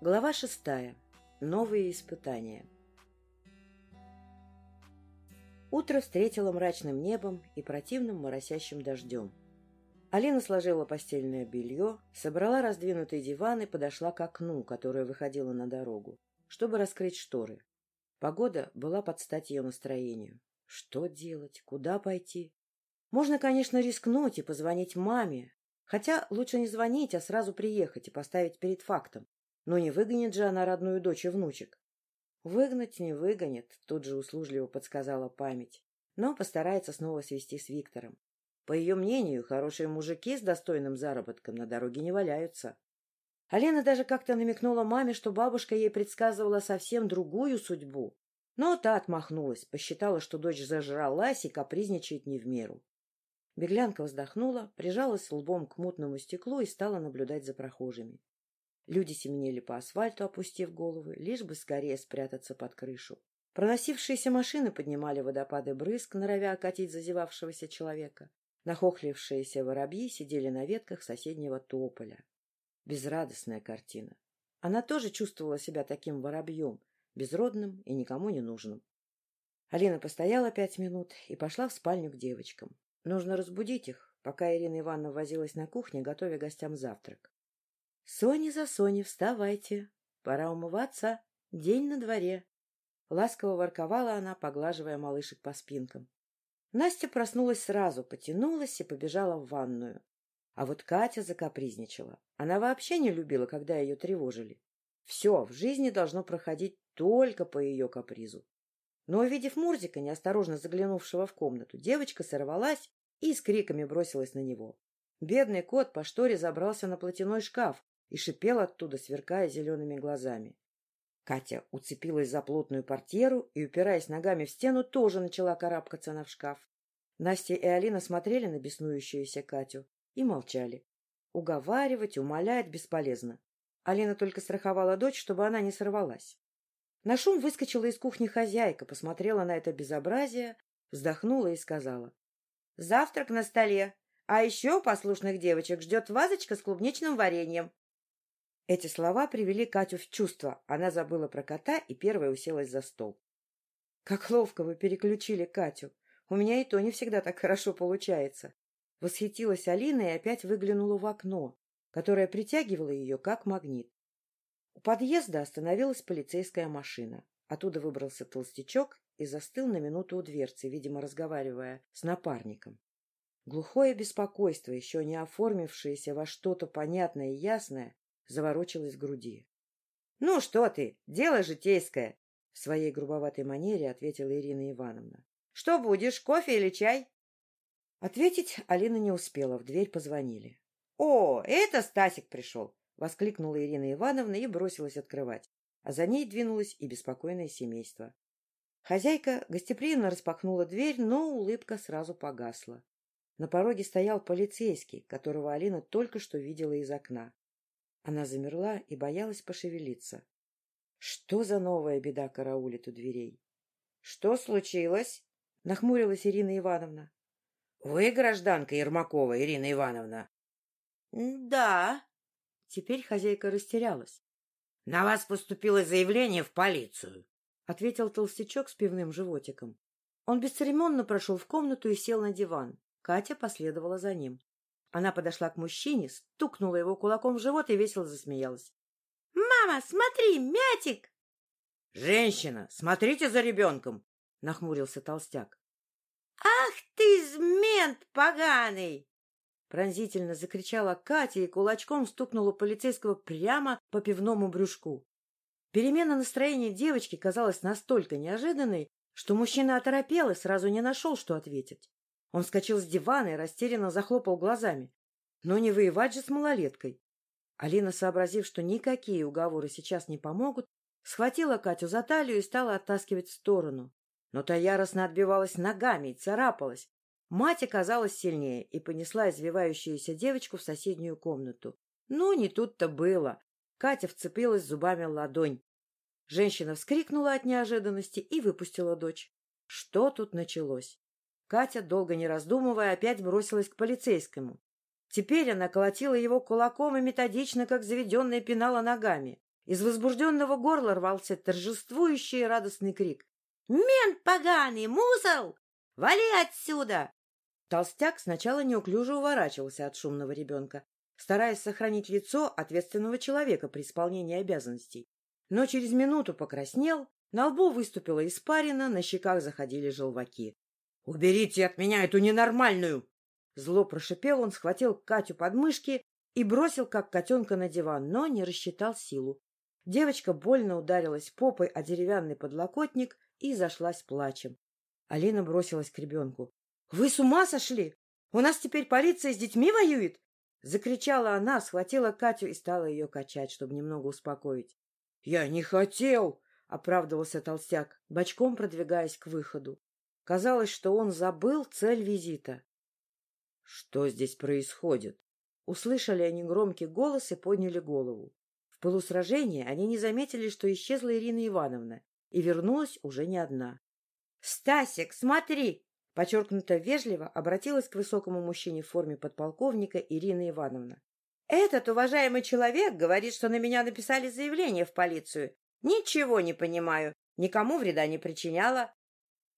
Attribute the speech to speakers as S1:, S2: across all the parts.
S1: Глава шестая. Новые испытания. Утро встретило мрачным небом и противным моросящим дождем. Алина сложила постельное белье, собрала раздвинутый диван и подошла к окну, которое выходило на дорогу, чтобы раскрыть шторы. Погода была под стать ее настроению. Что делать? Куда пойти? Можно, конечно, рискнуть и позвонить маме, хотя лучше не звонить, а сразу приехать и поставить перед фактом. Но не выгонит же она родную дочь и внучек. Выгнать не выгонит, тут же услужливо подсказала память, но постарается снова свести с Виктором. По ее мнению, хорошие мужики с достойным заработком на дороге не валяются. Алена даже как-то намекнула маме, что бабушка ей предсказывала совсем другую судьбу. Но та отмахнулась, посчитала, что дочь зажралась и капризничает не в меру. Беглянка вздохнула, прижалась лбом к мутному стеклу и стала наблюдать за прохожими. Люди семенили по асфальту, опустив головы, лишь бы скорее спрятаться под крышу. Проносившиеся машины поднимали водопады брызг, норовя окатить зазевавшегося человека. Нахохлившиеся воробьи сидели на ветках соседнего тополя. Безрадостная картина. Она тоже чувствовала себя таким воробьем, безродным и никому не нужным. Алина постояла пять минут и пошла в спальню к девочкам. Нужно разбудить их, пока Ирина Ивановна возилась на кухне, готовя гостям завтрак. Соня за Соней, вставайте. Пора умываться. День на дворе. Ласково ворковала она, поглаживая малышек по спинкам. Настя проснулась сразу, потянулась и побежала в ванную. А вот Катя закапризничала. Она вообще не любила, когда ее тревожили. Все в жизни должно проходить только по ее капризу. Но, увидев Мурзика, неосторожно заглянувшего в комнату, девочка сорвалась и с криками бросилась на него. Бедный кот по шторе забрался на платяной шкаф, и шипел оттуда, сверкая зелеными глазами. Катя уцепилась за плотную портьеру и, упираясь ногами в стену, тоже начала карабкаться на в шкаф. Настя и Алина смотрели на беснующуюся Катю и молчали. Уговаривать, умолять бесполезно. Алина только страховала дочь, чтобы она не сорвалась. На шум выскочила из кухни хозяйка, посмотрела на это безобразие, вздохнула и сказала. — Завтрак на столе, а еще послушных девочек ждет вазочка с клубничным вареньем. Эти слова привели Катю в чувство. Она забыла про кота и первая уселась за стол. — Как ловко вы переключили Катю. У меня и то не всегда так хорошо получается. Восхитилась Алина и опять выглянула в окно, которое притягивало ее как магнит. У подъезда остановилась полицейская машина. Оттуда выбрался толстячок и застыл на минуту у дверцы, видимо, разговаривая с напарником. Глухое беспокойство, еще не оформившееся во что-то понятное и ясное, заворочилась в груди. — Ну что ты, дело житейское! — в своей грубоватой манере ответила Ирина Ивановна. — Что будешь, кофе или чай? Ответить Алина не успела, в дверь позвонили. — О, это Стасик пришел! — воскликнула Ирина Ивановна и бросилась открывать, а за ней двинулось и беспокойное семейство. Хозяйка гостеприимно распахнула дверь, но улыбка сразу погасла. На пороге стоял полицейский, которого Алина только что видела из окна. Она замерла и боялась пошевелиться. Что за новая беда караулит у дверей? — Что случилось? — нахмурилась Ирина Ивановна. — Вы гражданка Ермакова, Ирина Ивановна? — Да. Теперь хозяйка растерялась. — На вас поступило заявление в полицию, — ответил толстячок с пивным животиком. Он бесцеремонно прошел в комнату и сел на диван. Катя последовала за ним. Она подошла к мужчине, стукнула его кулаком в живот и весело засмеялась. — Мама, смотри, мятик! — Женщина, смотрите за ребенком! — нахмурился толстяк. — Ах ты, змент поганый! Пронзительно закричала Катя и кулачком стукнула полицейского прямо по пивному брюшку. Перемена настроения девочки казалась настолько неожиданной, что мужчина оторопел и сразу не нашел, что ответить. Он вскочил с дивана и растерянно захлопал глазами. Но не воевать же с малолеткой. Алина, сообразив, что никакие уговоры сейчас не помогут, схватила Катю за талию и стала оттаскивать в сторону. Но та яростно отбивалась ногами и царапалась. Мать оказалась сильнее и понесла извивающуюся девочку в соседнюю комнату. Ну, не тут-то было. Катя вцепилась зубами в ладонь. Женщина вскрикнула от неожиданности и выпустила дочь. Что тут началось? Катя, долго не раздумывая, опять бросилась к полицейскому. Теперь она колотила его кулаком и методично, как заведенная, пинала ногами. Из возбужденного горла рвался торжествующий и радостный крик. «Мент поганый! Мусол! Вали отсюда!» Толстяк сначала неуклюже уворачивался от шумного ребенка, стараясь сохранить лицо ответственного человека при исполнении обязанностей. Но через минуту покраснел, на лбу выступила испарина, на щеках заходили желваки. — Уберите от меня эту ненормальную! Зло прошипел он, схватил Катю под мышки и бросил, как котенка, на диван, но не рассчитал силу. Девочка больно ударилась попой о деревянный подлокотник и зашлась плачем. Алина бросилась к ребенку. — Вы с ума сошли? У нас теперь полиция с детьми воюет? Закричала она, схватила Катю и стала ее качать, чтобы немного успокоить. — Я не хотел! — оправдывался толстяк, бочком продвигаясь к выходу. Казалось, что он забыл цель визита. — Что здесь происходит? Услышали они громкий голос и подняли голову. В полусражении они не заметили, что исчезла Ирина Ивановна, и вернулась уже не одна. — Стасик, смотри! — подчеркнуто вежливо обратилась к высокому мужчине в форме подполковника Ирина Ивановна. — Этот уважаемый человек говорит, что на меня написали заявление в полицию. Ничего не понимаю. Никому вреда не причиняла. —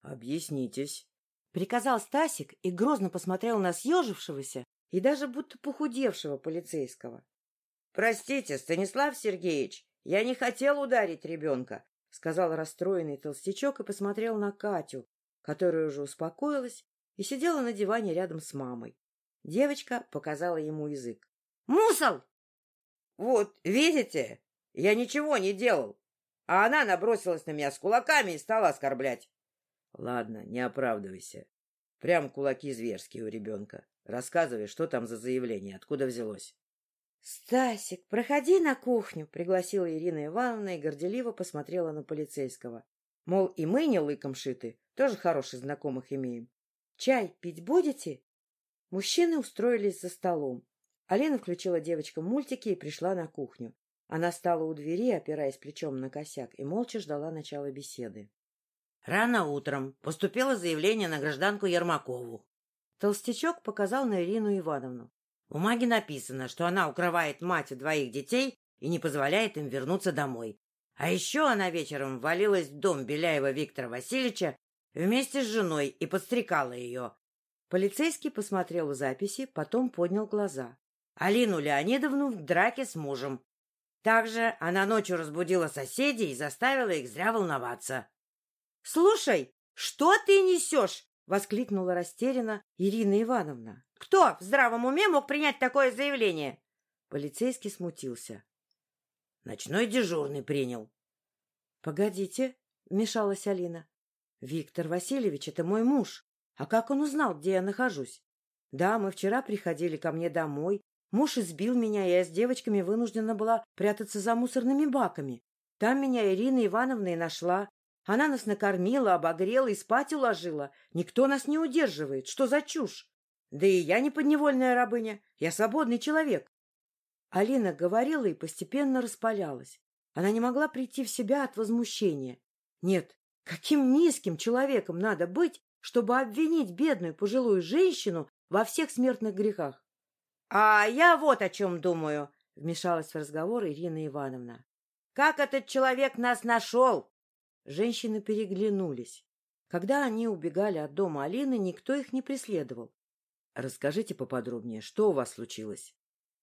S1: Объяснитесь. — приказал Стасик и грозно посмотрел на съежившегося и даже будто похудевшего полицейского. — Простите, Станислав Сергеевич, я не хотел ударить ребенка, — сказал расстроенный толстячок и посмотрел на Катю, которая уже успокоилась и сидела на диване рядом с мамой. Девочка показала ему язык. — Мусол! — Вот, видите, я ничего не делал, а она набросилась на меня с кулаками и стала оскорблять. — Ладно, не оправдывайся. Прям кулаки зверские у ребенка. Рассказывай, что там за заявление, откуда взялось. — Стасик, проходи на кухню, — пригласила Ирина Ивановна и горделиво посмотрела на полицейского. Мол, и мы не лыком шиты, тоже хороших знакомых имеем. Чай пить будете? Мужчины устроились за столом. Алина включила девочкам мультики и пришла на кухню. Она стала у двери, опираясь плечом на косяк, и молча ждала начала беседы. Рано утром поступило заявление на гражданку Ермакову. Толстячок показал на Ирину Ивановну. В бумаге написано, что она укрывает мать двоих детей и не позволяет им вернуться домой. А еще она вечером валилась в дом Беляева Виктора Васильевича вместе с женой и подстрекала ее. Полицейский посмотрел в записи, потом поднял глаза. Алину Леонидовну в драке с мужем. Также она ночью разбудила соседей и заставила их зря волноваться. — Слушай, что ты несешь? — воскликнула растерянно Ирина Ивановна. — Кто в здравом уме мог принять такое заявление? Полицейский смутился. — Ночной дежурный принял. — Погодите, — вмешалась Алина. — Виктор Васильевич — это мой муж. А как он узнал, где я нахожусь? Да, мы вчера приходили ко мне домой. Муж избил меня, и я с девочками вынуждена была прятаться за мусорными баками. Там меня Ирина Ивановна и нашла. Она нас накормила, обогрела и спать уложила. Никто нас не удерживает. Что за чушь? Да и я не подневольная рабыня. Я свободный человек. Алина говорила и постепенно распалялась. Она не могла прийти в себя от возмущения. Нет, каким низким человеком надо быть, чтобы обвинить бедную пожилую женщину во всех смертных грехах? — А я вот о чем думаю, — вмешалась в разговор Ирина Ивановна. — Как этот человек нас нашел? Женщины переглянулись. Когда они убегали от дома Алины, никто их не преследовал. — Расскажите поподробнее, что у вас случилось?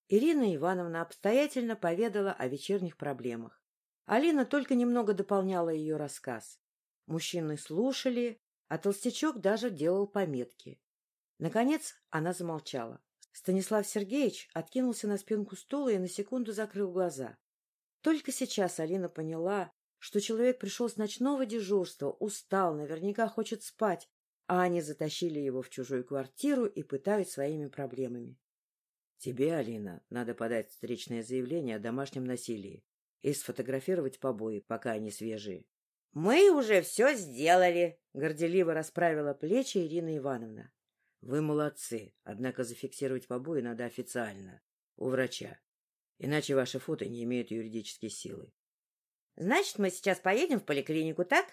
S1: Ирина Ивановна обстоятельно поведала о вечерних проблемах. Алина только немного дополняла ее рассказ. Мужчины слушали, а толстячок даже делал пометки. Наконец она замолчала. Станислав Сергеевич откинулся на спинку стула и на секунду закрыл глаза. Только сейчас Алина поняла, что человек пришел с ночного дежурства, устал, наверняка хочет спать, а они затащили его в чужую квартиру и пытают своими проблемами. Тебе, Алина, надо подать встречное заявление о домашнем насилии и сфотографировать побои, пока они свежие. — Мы уже все сделали, — горделиво расправила плечи Ирина Ивановна. — Вы молодцы, однако зафиксировать побои надо официально, у врача. Иначе ваши фото не имеют юридической силы. — Значит, мы сейчас поедем в поликлинику, так?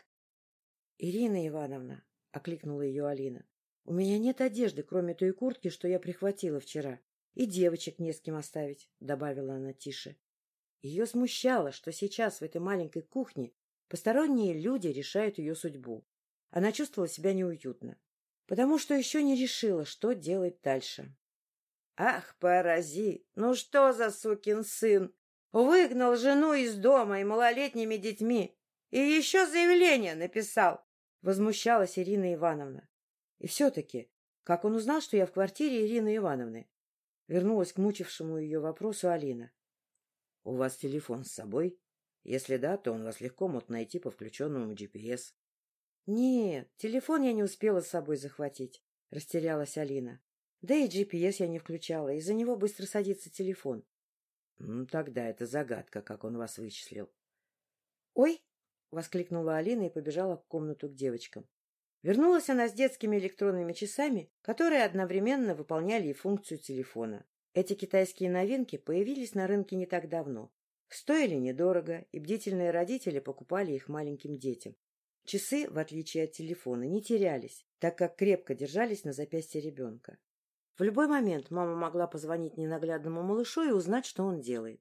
S1: — Ирина Ивановна, — окликнула ее Алина, — у меня нет одежды, кроме той куртки, что я прихватила вчера. И девочек не с кем оставить, — добавила она тише. Ее смущало, что сейчас в этой маленькой кухне посторонние люди решают ее судьбу. Она чувствовала себя неуютно, потому что еще не решила, что делать дальше. Ах, порази! Ну что за сукин сын! Выгнал жену из дома и малолетними детьми. И еще заявление написал. Возмущалась Ирина Ивановна. И все-таки, как он узнал, что я в квартире Ирины Ивановны? Вернулась к мучившему ее вопросу Алина. — У вас телефон с собой? Если да, то он вас легко мог найти по включенному GPS. — Нет, телефон я не успела с собой захватить, — растерялась Алина. Да и GPS я не включала, из-за него быстро садится телефон. Ну, тогда это загадка, как он вас вычислил. «Ой!» — воскликнула Алина и побежала в комнату к девочкам. Вернулась она с детскими электронными часами, которые одновременно выполняли и функцию телефона. Эти китайские новинки появились на рынке не так давно. Стоили недорого, и бдительные родители покупали их маленьким детям. Часы, в отличие от телефона, не терялись, так как крепко держались на запястье ребенка. В любой момент мама могла позвонить ненаглядному малышу и узнать, что он делает.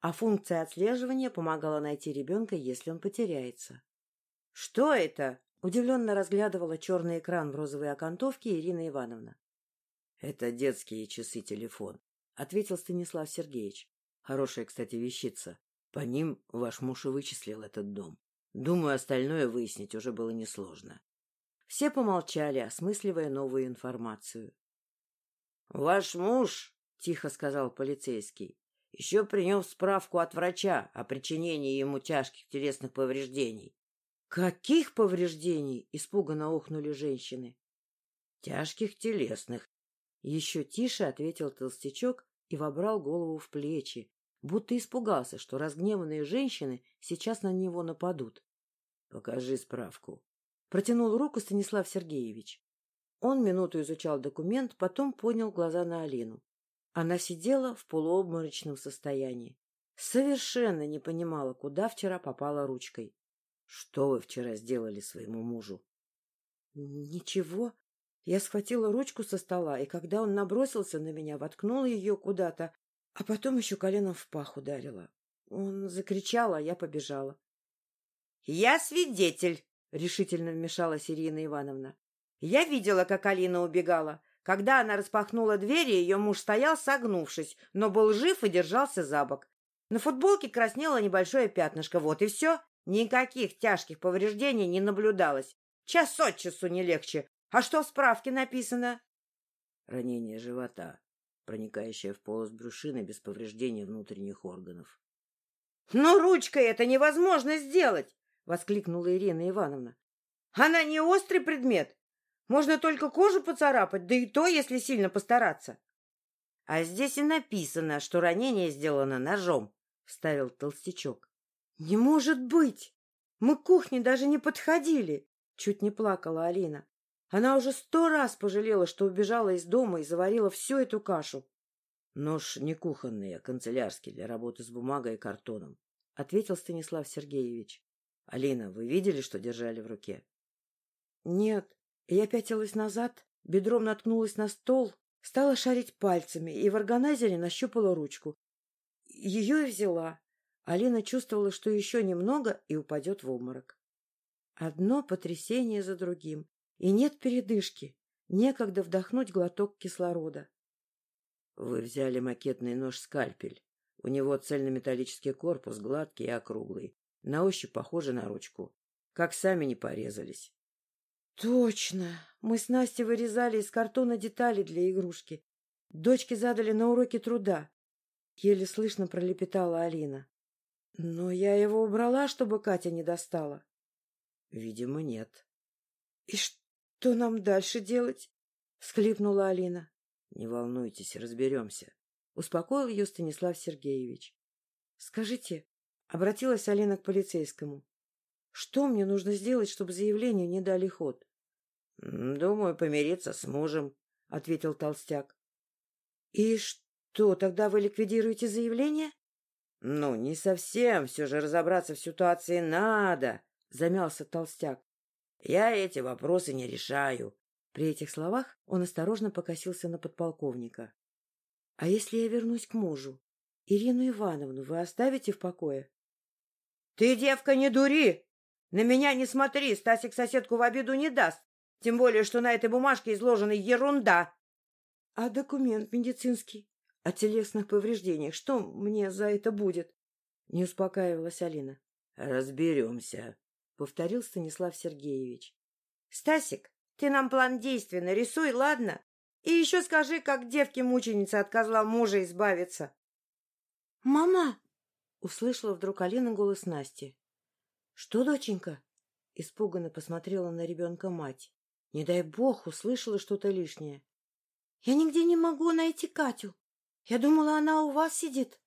S1: А функция отслеживания помогала найти ребенка, если он потеряется. — Что это? — удивленно разглядывала черный экран в розовой окантовке Ирина Ивановна. — Это детские часы-телефон, — ответил Станислав Сергеевич. — Хорошая, кстати, вещица. По ним ваш муж и вычислил этот дом. Думаю, остальное выяснить уже было несложно. Все помолчали, осмысливая новую информацию. — Ваш муж, — тихо сказал полицейский, — еще принес справку от врача о причинении ему тяжких телесных повреждений. — Каких повреждений? — испуганно охнули женщины. — Тяжких телесных. Еще тише ответил толстячок и вобрал голову в плечи, будто испугался, что разгневанные женщины сейчас на него нападут. — Покажи справку. Протянул руку Станислав Сергеевич. Он минуту изучал документ, потом поднял глаза на Алину. Она сидела в полуобморочном состоянии. Совершенно не понимала, куда вчера попала ручкой. — Что вы вчера сделали своему мужу? — Ничего. Я схватила ручку со стола, и когда он набросился на меня, воткнула ее куда-то, а потом еще коленом в пах ударила. Он закричал, а я побежала. — Я свидетель! — решительно вмешалась Ирина Ивановна. Я видела, как Алина убегала. Когда она распахнула двери, ее муж стоял, согнувшись, но был жив и держался за бок. На футболке краснело небольшое пятнышко. Вот и все. Никаких тяжких повреждений не наблюдалось. Час от часу не легче. А что в справке написано? Ранение живота, проникающее в полость брюшины без повреждения внутренних органов. — Но ручкой это невозможно сделать! — воскликнула Ирина Ивановна. — Она не острый предмет. Можно только кожу поцарапать, да и то, если сильно постараться. — А здесь и написано, что ранение сделано ножом, — вставил толстячок. — Не может быть! Мы к кухне даже не подходили! — чуть не плакала Алина. Она уже сто раз пожалела, что убежала из дома и заварила всю эту кашу. — Нож не кухонный, а канцелярский для работы с бумагой и картоном, — ответил Станислав Сергеевич. — Алина, вы видели, что держали в руке? — Нет, я пятилась назад, бедром наткнулась на стол, стала шарить пальцами и в органайзере нащупала ручку. Ее и взяла. Алина чувствовала, что еще немного и упадет в обморок. Одно потрясение за другим. И нет передышки. Некогда вдохнуть глоток кислорода. — Вы взяли макетный нож-скальпель. У него цельнометаллический корпус, гладкий и округлый. На ощупь похоже на ручку. Как сами не порезались. Точно. Мы с Настей вырезали из картона детали для игрушки. Дочки задали на уроке труда. Еле слышно пролепетала Алина. Но я его убрала, чтобы Катя не достала. Видимо, нет. И что нам дальше делать? Схлипнула Алина. Не волнуйтесь, разберемся. Успокоил ее Станислав Сергеевич. Скажите, обратилась Алина к полицейскому. Что мне нужно сделать, чтобы заявлению не дали ход? — Думаю, помириться с мужем, — ответил толстяк. — И что, тогда вы ликвидируете заявление? — Ну, не совсем, все же разобраться в ситуации надо, — замялся толстяк. — Я эти вопросы не решаю. При этих словах он осторожно покосился на подполковника. — А если я вернусь к мужу? — Ирину Ивановну вы оставите в покое?
S2: — Ты, девка, не дури! На меня не смотри, Стасик соседку в обиду не даст. Тем более, что на этой бумажке изложена ерунда.
S1: — А документ медицинский? О телесных повреждениях. Что мне за это будет? Не успокаивалась Алина.
S2: — Разберемся, — повторил Станислав Сергеевич.
S3: — Стасик, ты нам план действий нарисуй, ладно? И еще скажи, как девке-мученице от козла мужа избавиться.
S1: «Мама!» — услышала вдруг Алина голос Насти. «Что, доченька?» — испуганно посмотрела на ребенка мать. Не дай бог, услышала что-то лишнее.
S3: «Я нигде не могу найти Катю. Я думала, она у вас сидит».